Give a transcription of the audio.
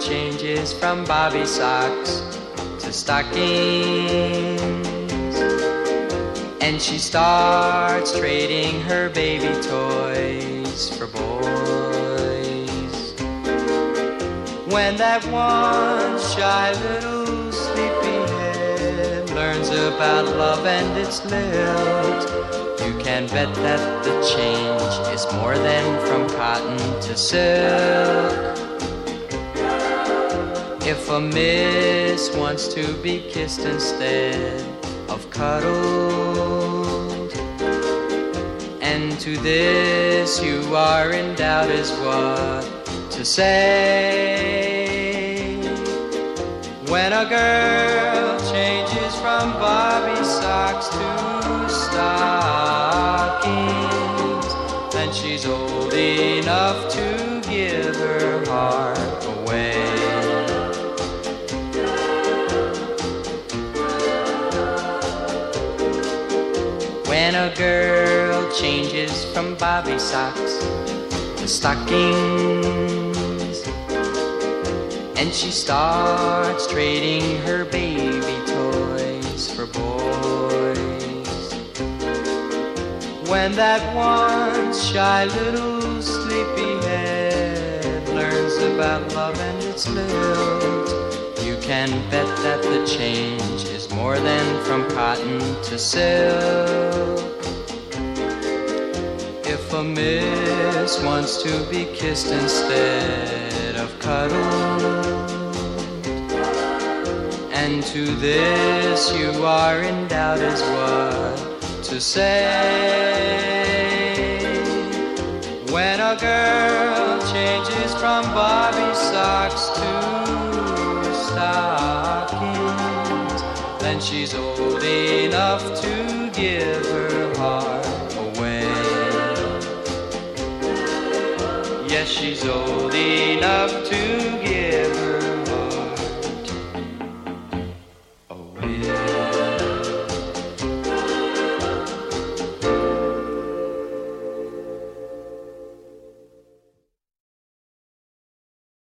changes from bobby socks to stockings. And she starts trading her baby toys for boys. When that one shy little sleepyhead learns about love and its lilt, you can bet that the change is more than from cotton to silk. If a miss wants to be kissed instead of cuddled, and to this you are in doubt as what to say. When a girl changes from bobby socks to stockings, then she's old enough to give her heart away. When a girl changes from bobby socks to stockings, and she starts trading her baby toys for boys. When that once shy little sleepyhead learns about love and its you can bet that the change is more than from cotton to silk. If a miss wants to be kissed instead of cuddled, and to this you are in doubt as what to say. When a girl changes from bobby socks to she's old enough to give her heart away. Yes, she's old enough to give